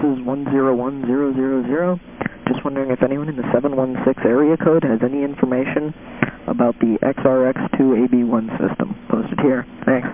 This is 101000. Just wondering if anyone in the 716 area code has any information about the XRX2AB1 system. Posted here. Thanks.